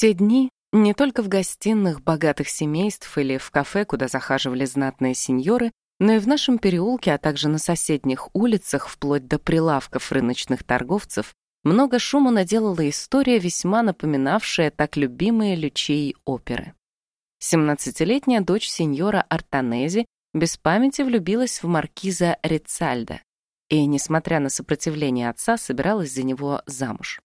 те дни не только в гостиных богатых семейств или в кафе, куда захаживали знатные сеньоры, но и в нашем переулке, а также на соседних улицах, вплоть до прилавков рыночных торговцев, много шума наделала история, весьма напоминавшая так любимые Лючей оперы. Семнадцатилетняя дочь сеньора Артанези без памяти влюбилась в маркиза Рицальда и, несмотря на сопротивление отца, собиралась за него замуж.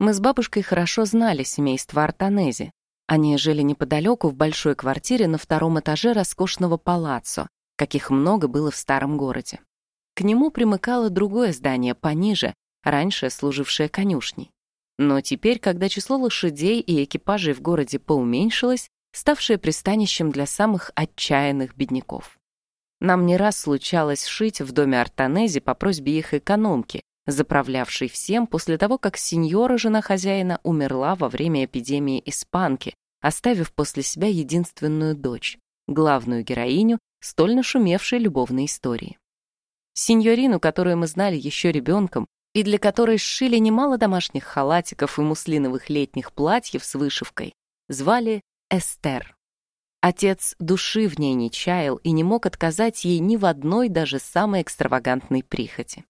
Мы с бабушкой хорошо знали семейство Артанези. Они жили неподалеку в большой квартире на втором этаже роскошного палаццо, каких много было в старом городе. К нему примыкало другое здание пониже, раньше служившее конюшней. Но теперь, когда число лошадей и экипажей в городе поуменьшилось, ставшее пристанищем для самых отчаянных бедняков. Нам не раз случалось шить в доме Артанези по просьбе их экономки, заправлявшей всем после того, как сеньора, жена хозяина, умерла во время эпидемии испанки, оставив после себя единственную дочь, главную героиню столь нашумевшей любовной истории. Синьорину, которую мы знали еще ребенком, и для которой сшили немало домашних халатиков и муслиновых летних платьев с вышивкой, звали Эстер. Отец души в ней не чаял и не мог отказать ей ни в одной даже самой экстравагантной прихоти.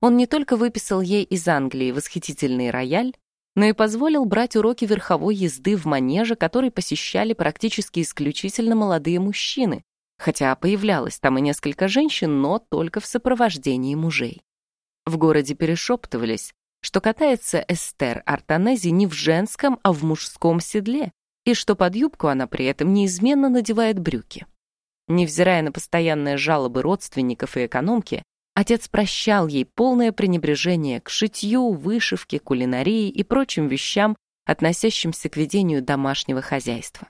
Он не только выписал ей из Англии восхитительный рояль, но и позволил брать уроки верховой езды в манеже, который посещали практически исключительно молодые мужчины, хотя появлялось там и несколько женщин, но только в сопровождении мужей. В городе перешептывались, что катается Эстер Артанези не в женском, а в мужском седле, и что под юбку она при этом неизменно надевает брюки. Невзирая на постоянные жалобы родственников и экономки, отец прощал ей полное пренебрежение к шитью, вышивке, кулинарии и прочим вещам, относящимся к ведению домашнего хозяйства.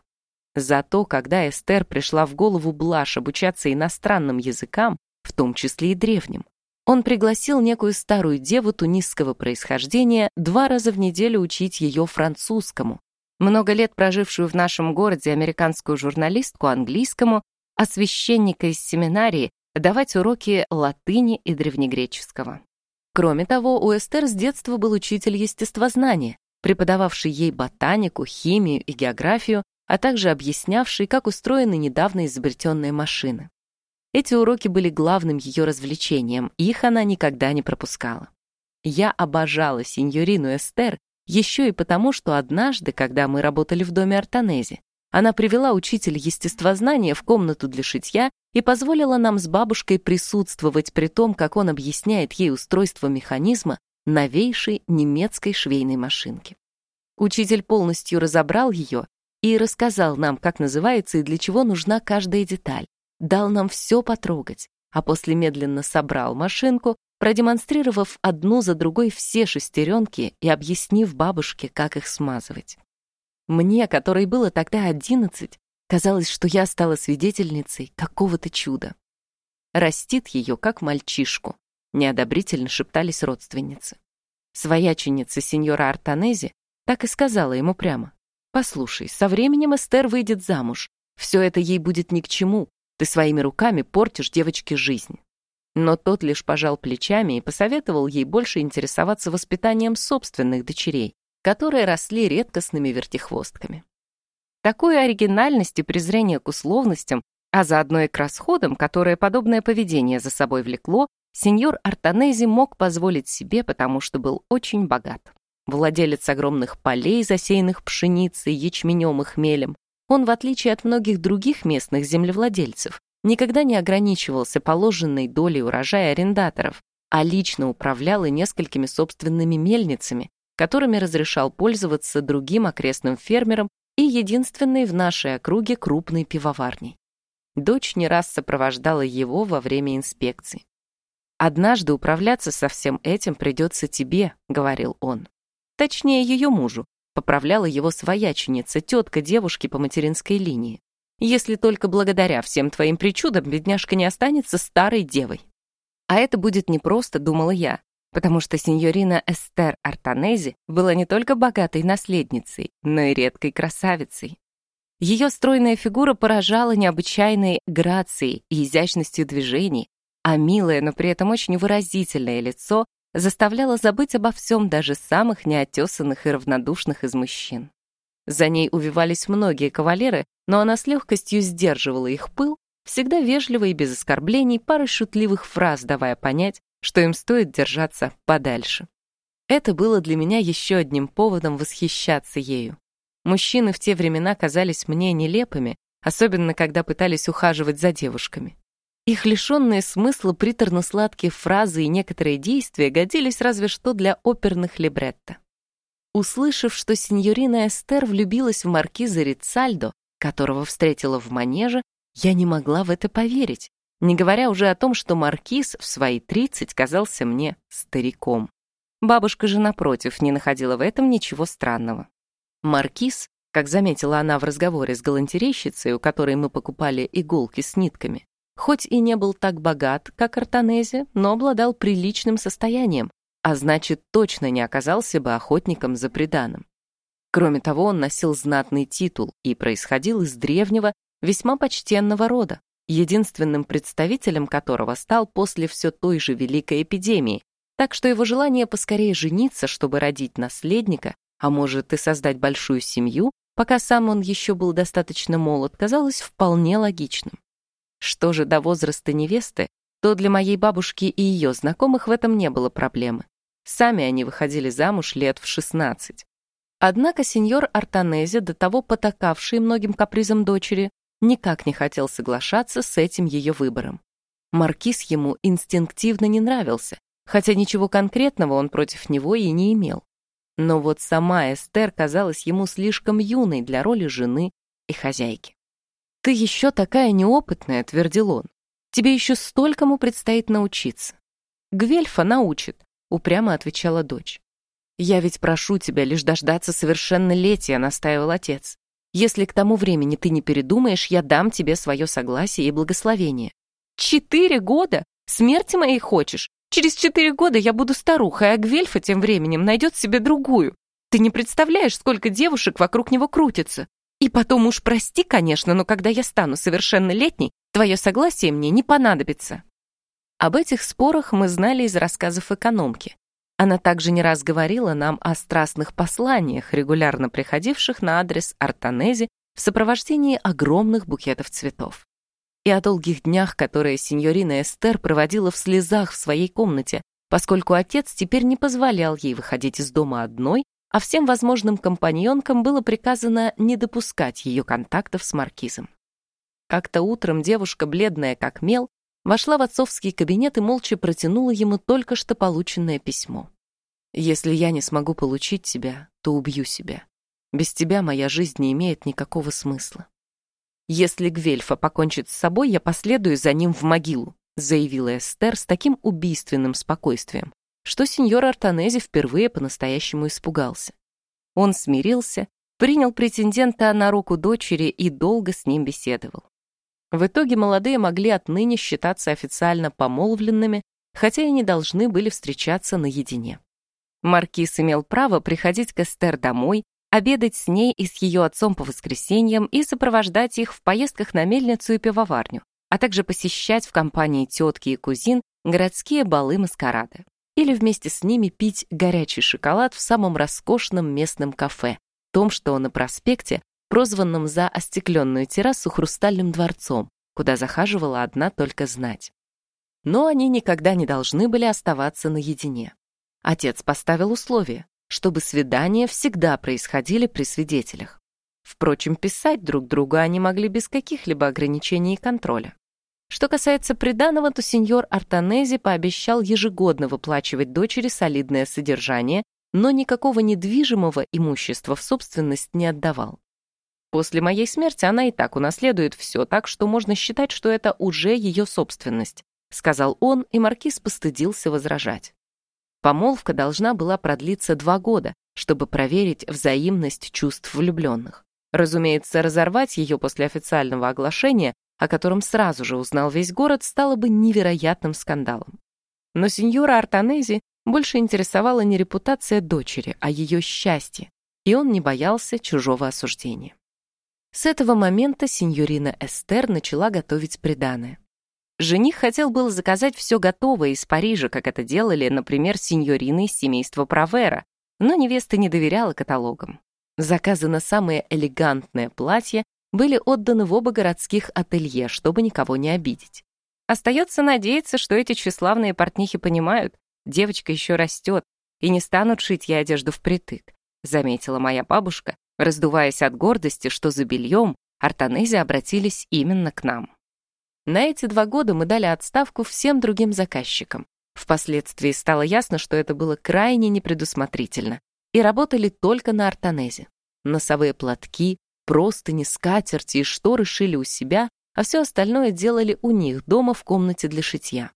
Зато, когда Эстер пришла в голову блажь обучаться иностранным языкам, в том числе и древним, он пригласил некую старую деву тунисского происхождения два раза в неделю учить ее французскому, много лет прожившую в нашем городе американскую журналистку английскому, а священника из семинарии давать уроки латыни и древнегреческого. Кроме того, у Эстер с детства был учитель естествознания, преподававший ей ботанику, химию и географию, а также объяснявший, как устроены недавно изобретенные машины. Эти уроки были главным ее развлечением, их она никогда не пропускала. Я обожала сеньорину Эстер еще и потому, что однажды, когда мы работали в доме Артанези, она привела учителя естествознания в комнату для шитья и позволила нам с бабушкой присутствовать при том, как он объясняет ей устройство механизма новейшей немецкой швейной машинки. Учитель полностью разобрал ее и рассказал нам, как называется и для чего нужна каждая деталь. Дал нам все потрогать, а после медленно собрал машинку, продемонстрировав одну за другой все шестеренки и объяснив бабушке, как их смазывать. Мне, которой было тогда одиннадцать, казалось, что я стала свидетельницей какого-то чуда. Растит ее, как мальчишку, неодобрительно шептались родственницы. Свояченица сеньора Артанези так и сказала ему прямо. «Послушай, со временем Эстер выйдет замуж. Все это ей будет ни к чему. Ты своими руками портишь девочке жизнь». Но тот лишь пожал плечами и посоветовал ей больше интересоваться воспитанием собственных дочерей, которые росли редкостными вертихвостками. Такой оригинальность и презрение к условностям, а заодно и к расходам, которое подобное поведение за собой влекло, сеньор Артанези мог позволить себе, потому что был очень богат. Владелец огромных полей, засеянных пшеницей, ячменем и хмелем, он, в отличие от многих других местных землевладельцев, никогда не ограничивался положенной долей урожая арендаторов, а лично управлял и несколькими собственными мельницами, которыми разрешал пользоваться другим окрестным фермерам и единственной в нашей округе крупной пивоварней. Дочь не раз сопровождала его во время инспекций. «Однажды управляться со всем этим придется тебе», — говорил он. Точнее, ее мужу, поправляла его свояченица, тетка девушки по материнской линии если только благодаря всем твоим причудам бедняжка не останется старой девой. А это будет непросто, думала я, потому что сеньорина Эстер Артанези была не только богатой наследницей, но и редкой красавицей. Ее стройная фигура поражала необычайной грацией и изящностью движений, а милое, но при этом очень выразительное лицо заставляло забыть обо всем даже самых неотесанных и равнодушных из мужчин. За ней увивались многие кавалеры, но она с легкостью сдерживала их пыл, всегда вежливо и без оскорблений, парой шутливых фраз давая понять, что им стоит держаться подальше. Это было для меня еще одним поводом восхищаться ею. Мужчины в те времена казались мне нелепыми, особенно когда пытались ухаживать за девушками. Их лишенные смысла приторно-сладкие фразы и некоторые действия годились разве что для оперных либретто. Услышав, что сеньорина Эстер влюбилась в маркиза Рицальдо, которого встретила в манеже, я не могла в это поверить, не говоря уже о том, что маркиз в свои тридцать казался мне стариком. Бабушка же, напротив, не находила в этом ничего странного. Маркиз, как заметила она в разговоре с галантерейщицей, у которой мы покупали иголки с нитками, Хоть и не был так богат, как Артанези, но обладал приличным состоянием, а значит, точно не оказался бы охотником за преданным. Кроме того, он носил знатный титул и происходил из древнего, весьма почтенного рода, единственным представителем которого стал после все той же великой эпидемии, так что его желание поскорее жениться, чтобы родить наследника, а может и создать большую семью, пока сам он еще был достаточно молод, казалось вполне логичным. Что же до возраста невесты, то для моей бабушки и ее знакомых в этом не было проблемы. Сами они выходили замуж лет в 16. Однако сеньор Артанези, до того потакавший многим капризам дочери, никак не хотел соглашаться с этим ее выбором. Маркиз ему инстинктивно не нравился, хотя ничего конкретного он против него и не имел. Но вот сама Эстер казалась ему слишком юной для роли жены и хозяйки. «Ты еще такая неопытная», — твердил он. «Тебе еще столькому предстоит научиться». «Гвельфа научит», — упрямо отвечала дочь. «Я ведь прошу тебя лишь дождаться совершеннолетия», — настаивал отец. «Если к тому времени ты не передумаешь, я дам тебе свое согласие и благословение». «Четыре года? Смерти моей хочешь? Через четыре года я буду старухой, а Гвельфа тем временем найдет себе другую. Ты не представляешь, сколько девушек вокруг него крутится. И потом уж прости, конечно, но когда я стану совершеннолетней, твое согласие мне не понадобится. Об этих спорах мы знали из рассказов экономки. Она также не раз говорила нам о страстных посланиях, регулярно приходивших на адрес Артанези в сопровождении огромных букетов цветов. И о долгих днях, которые сеньорина Эстер проводила в слезах в своей комнате, поскольку отец теперь не позволял ей выходить из дома одной а всем возможным компаньонкам было приказано не допускать ее контактов с маркизом. Как-то утром девушка, бледная как мел, вошла в отцовский кабинет и молча протянула ему только что полученное письмо. «Если я не смогу получить тебя, то убью себя. Без тебя моя жизнь не имеет никакого смысла. Если Гвельфа покончит с собой, я последую за ним в могилу», заявила Эстер с таким убийственным спокойствием, что сеньор Артанези впервые по-настоящему испугался. Он смирился, принял претендента на руку дочери и долго с ним беседовал. В итоге молодые могли отныне считаться официально помолвленными, хотя и не должны были встречаться наедине. Маркиз имел право приходить к Эстер домой, обедать с ней и с ее отцом по воскресеньям и сопровождать их в поездках на мельницу и пивоварню, а также посещать в компании тетки и кузин городские балы-маскарады или вместе с ними пить горячий шоколад в самом роскошном местном кафе, том, что на проспекте, прозванном за остекленную террасу хрустальным дворцом, куда захаживала одна только знать. Но они никогда не должны были оставаться наедине. Отец поставил условие, чтобы свидания всегда происходили при свидетелях. Впрочем, писать друг другу они могли без каких-либо ограничений и контроля. Что касается приданого, то сеньор Артанези пообещал ежегодно выплачивать дочери солидное содержание, но никакого недвижимого имущества в собственность не отдавал. После моей смерти она и так унаследует все, так что можно считать, что это уже ее собственность, сказал он, и маркиз постыдился возражать. Помолвка должна была продлиться два года, чтобы проверить взаимность чувств влюбленных. Разумеется, разорвать ее после официального оглашения о котором сразу же узнал весь город, стало бы невероятным скандалом. Но сеньора Артанези больше интересовала не репутация дочери, а ее счастье, и он не боялся чужого осуждения. С этого момента сеньорина Эстер начала готовить приданое. Жених хотел было заказать все готовое из Парижа, как это делали, например, сеньорины из семейства Провера, но невеста не доверяла каталогам. Заказы на самые элегантные платья были отданы в оба городских ателье, чтобы никого не обидеть. Остается надеяться, что эти тщеславные портнихи понимают, девочка еще растет, и не станут шить ей одежду впритык, заметила моя бабушка, раздуваясь от гордости, что за бельем Артанези обратились именно к нам. На эти два года мы дали отставку всем другим заказчикам. Впоследствии стало ясно, что это было крайне непредусмотрительно, и работали только на Артанезе. Носовые платки, простыни, скатерти и шторы шили у себя, а все остальное делали у них дома в комнате для шитья.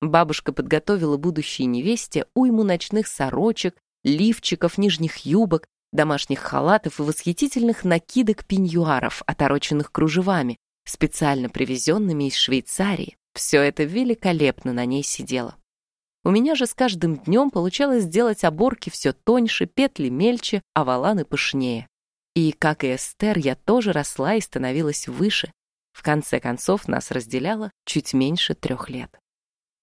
Бабушка подготовила будущей невесте уйму ночных сорочек, лифчиков, нижних юбок, домашних халатов и восхитительных накидок-пеньюаров, отороченных кружевами, специально привезенными из Швейцарии. Все это великолепно на ней сидело. У меня же с каждым днем получалось сделать оборки все тоньше, петли мельче, а валаны пышнее. И, как и Эстер, я тоже росла и становилась выше. В конце концов, нас разделяло чуть меньше трех лет.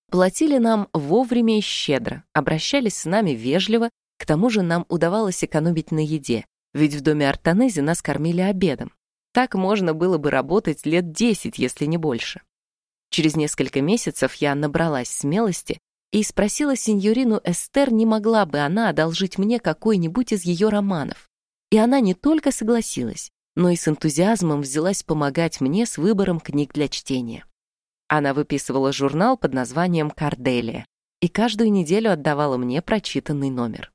Платили нам вовремя и щедро, обращались с нами вежливо, к тому же нам удавалось экономить на еде, ведь в доме Артанези нас кормили обедом. Так можно было бы работать лет десять, если не больше. Через несколько месяцев я набралась смелости и спросила сеньорину Эстер, не могла бы она одолжить мне какой-нибудь из ее романов. И она не только согласилась, но и с энтузиазмом взялась помогать мне с выбором книг для чтения. Она выписывала журнал под названием «Карделия» и каждую неделю отдавала мне прочитанный номер.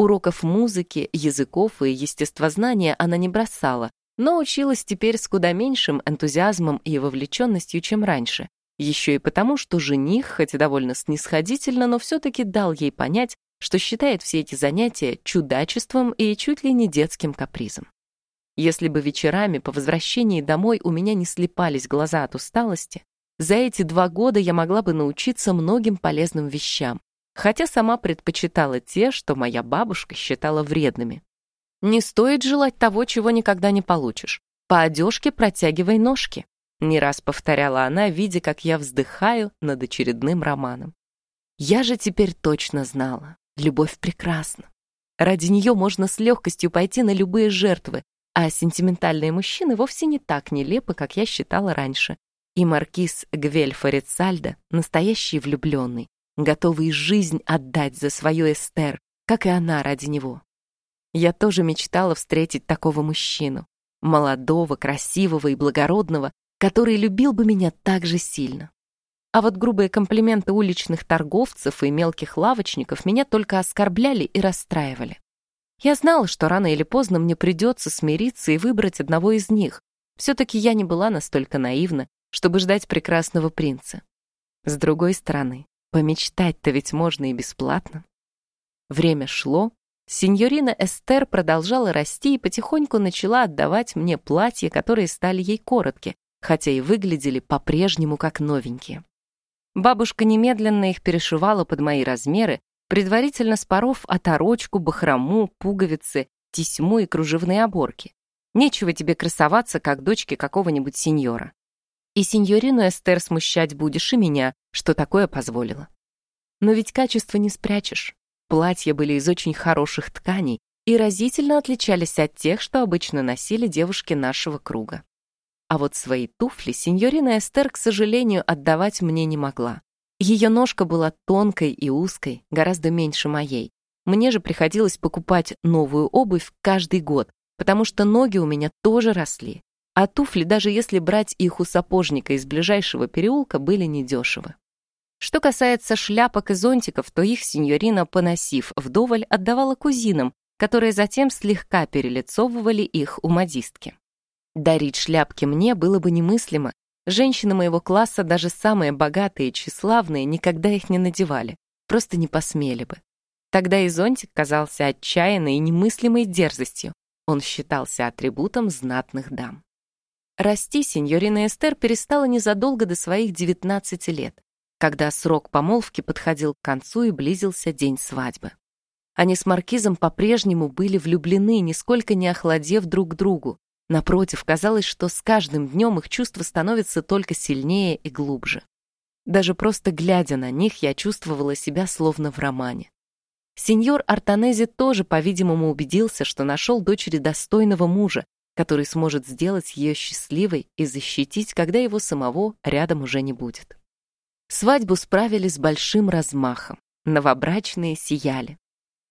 Уроков музыки, языков и естествознания она не бросала, но училась теперь с куда меньшим энтузиазмом и вовлеченностью, чем раньше, еще и потому, что жених, хоть и довольно снисходительно, но все-таки дал ей понять, что считает все эти занятия чудачеством и чуть ли не детским капризом. Если бы вечерами по возвращении домой у меня не слепались глаза от усталости, за эти два года я могла бы научиться многим полезным вещам, хотя сама предпочитала те, что моя бабушка считала вредными. Не стоит желать того, чего никогда не получишь. По одежке протягивай ножки. Не раз повторяла она, видя, как я вздыхаю над очередным романом. Я же теперь точно знала. Любовь прекрасна. Ради нее можно с легкостью пойти на любые жертвы, а сентиментальные мужчины вовсе не так нелепы, как я считала раньше. И маркиз Гвельфа Рицальдо — настоящий влюбленный, готовый жизнь отдать за свою Эстер, как и она ради него. Я тоже мечтала встретить такого мужчину, молодого, красивого и благородного, который любил бы меня так же сильно. А вот грубые комплименты уличных торговцев и мелких лавочников меня только оскорбляли и расстраивали. Я знала, что рано или поздно мне придется смириться и выбрать одного из них. Все-таки я не была настолько наивна, чтобы ждать прекрасного принца. С другой стороны, помечтать-то ведь можно и бесплатно. Время шло, сеньорина Эстер продолжала расти и потихоньку начала отдавать мне платья, которые стали ей коротки, хотя и выглядели по-прежнему как новенькие. Бабушка немедленно их перешивала под мои размеры, предварительно споров оторочку, бахрому, пуговицы, тесьму и кружевные оборки. Нечего тебе красоваться, как дочки какого-нибудь сеньора. И сеньорину Эстер смущать будешь, и меня, что такое позволила. Но ведь качество не спрячешь. Платья были из очень хороших тканей и разительно отличались от тех, что обычно носили девушки нашего круга. А вот свои туфли сеньорина Эстер, к сожалению, отдавать мне не могла. Ее ножка была тонкой и узкой, гораздо меньше моей. Мне же приходилось покупать новую обувь каждый год, потому что ноги у меня тоже росли. А туфли, даже если брать их у сапожника из ближайшего переулка, были недешевы. Что касается шляпок и зонтиков, то их сеньорина, поносив вдоволь, отдавала кузинам, которые затем слегка перелицовывали их у модистки. Дарить шляпки мне было бы немыслимо. Женщины моего класса, даже самые богатые и тщеславные, никогда их не надевали, просто не посмели бы. Тогда и зонтик казался отчаянной и немыслимой дерзостью. Он считался атрибутом знатных дам. Расти сеньорина Эстер перестала незадолго до своих 19 лет, когда срок помолвки подходил к концу и близился день свадьбы. Они с Маркизом по-прежнему были влюблены, нисколько не охладев друг к другу, Напротив, казалось, что с каждым днем их чувства становятся только сильнее и глубже. Даже просто глядя на них, я чувствовала себя словно в романе. Сеньор Артанези тоже, по-видимому, убедился, что нашел дочери достойного мужа, который сможет сделать ее счастливой и защитить, когда его самого рядом уже не будет. Свадьбу справили с большим размахом. Новобрачные сияли.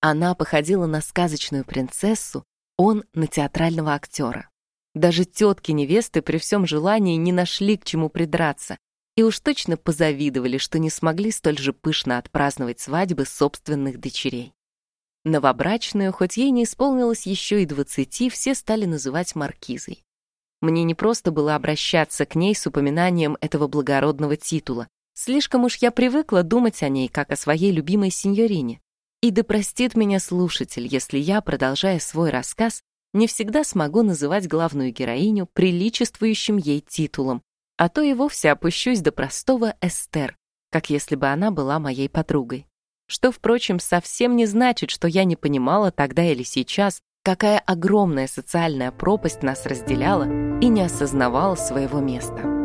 Она походила на сказочную принцессу, он — на театрального актера. Даже тетки невесты при всем желании не нашли к чему придраться и уж точно позавидовали, что не смогли столь же пышно отпраздновать свадьбы собственных дочерей. Новобрачную, хоть ей не исполнилось еще и двадцати, все стали называть маркизой. Мне не просто было обращаться к ней с упоминанием этого благородного титула. Слишком уж я привыкла думать о ней, как о своей любимой сеньорине. И да простит меня слушатель, если я, продолжая свой рассказ, не всегда смогу называть главную героиню приличествующим ей титулом, а то и вовсе опущусь до простого Эстер, как если бы она была моей подругой. Что, впрочем, совсем не значит, что я не понимала тогда или сейчас, какая огромная социальная пропасть нас разделяла и не осознавала своего места.